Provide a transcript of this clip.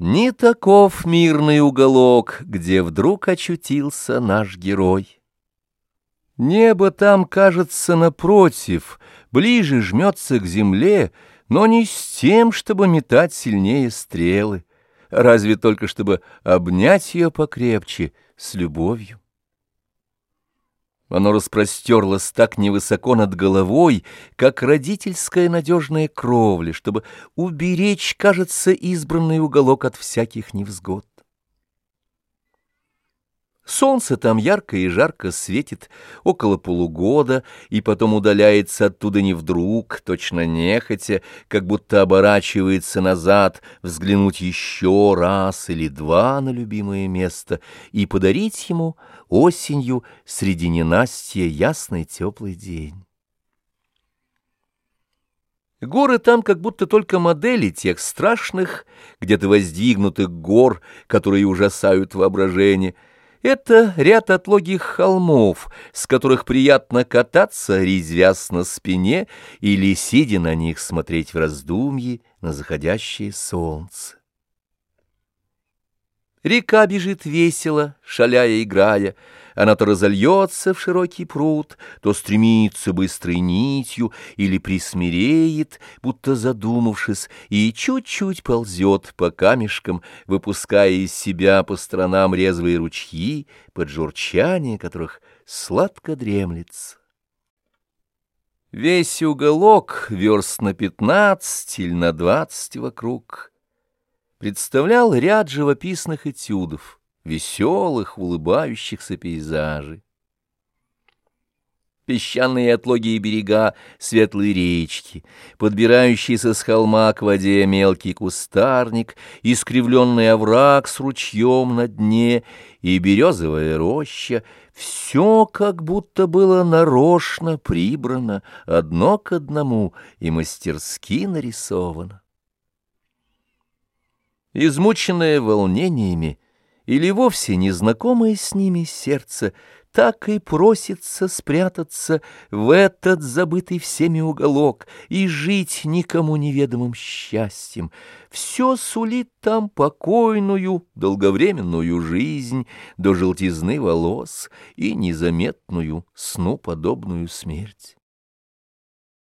Не таков мирный уголок, где вдруг очутился наш герой. Небо там, кажется, напротив, ближе жмется к земле, но не с тем, чтобы метать сильнее стрелы, разве только чтобы обнять ее покрепче с любовью. Оно распростерлось так невысоко над головой, как родительская надежная кровля, чтобы уберечь, кажется, избранный уголок от всяких невзгод. Солнце там ярко и жарко светит около полугода, и потом удаляется оттуда не вдруг, точно нехотя, как будто оборачивается назад, взглянуть еще раз или два на любимое место и подарить ему осенью среди ненастья ясный теплый день. Горы там как будто только модели тех страшных, где-то воздвигнутых гор, которые ужасают воображение — это ряд отлогих холмов, с которых приятно кататься, резвясь на спине, или, сидя на них, смотреть в раздумье на заходящее солнце. Река бежит весело, шаляя играя, она то разольется в широкий пруд, то стремится быстрой нитью или присмиреет, будто задумавшись, и чуть-чуть ползет по камешкам, выпуская из себя по сторонам резвые ручьи, под журчание которых сладко дремлется. Весь уголок, верст на пятнадцать или на двадцать вокруг, представлял ряд живописных этюдов веселых, улыбающихся пейзажей. Песчаные отлогие берега светлые речки, подбирающийся с холма к воде мелкий кустарник, искривленный овраг с ручьем на дне и березовая роща — все как будто было нарочно прибрано, одно к одному и мастерски нарисовано. Измученное волнениями, или вовсе незнакомое с ними сердце так и просится спрятаться в этот забытый всеми уголок и жить никому неведомым счастьем. Все сулит там покойную, долговременную жизнь до желтизны волос и незаметную, сну подобную смерть.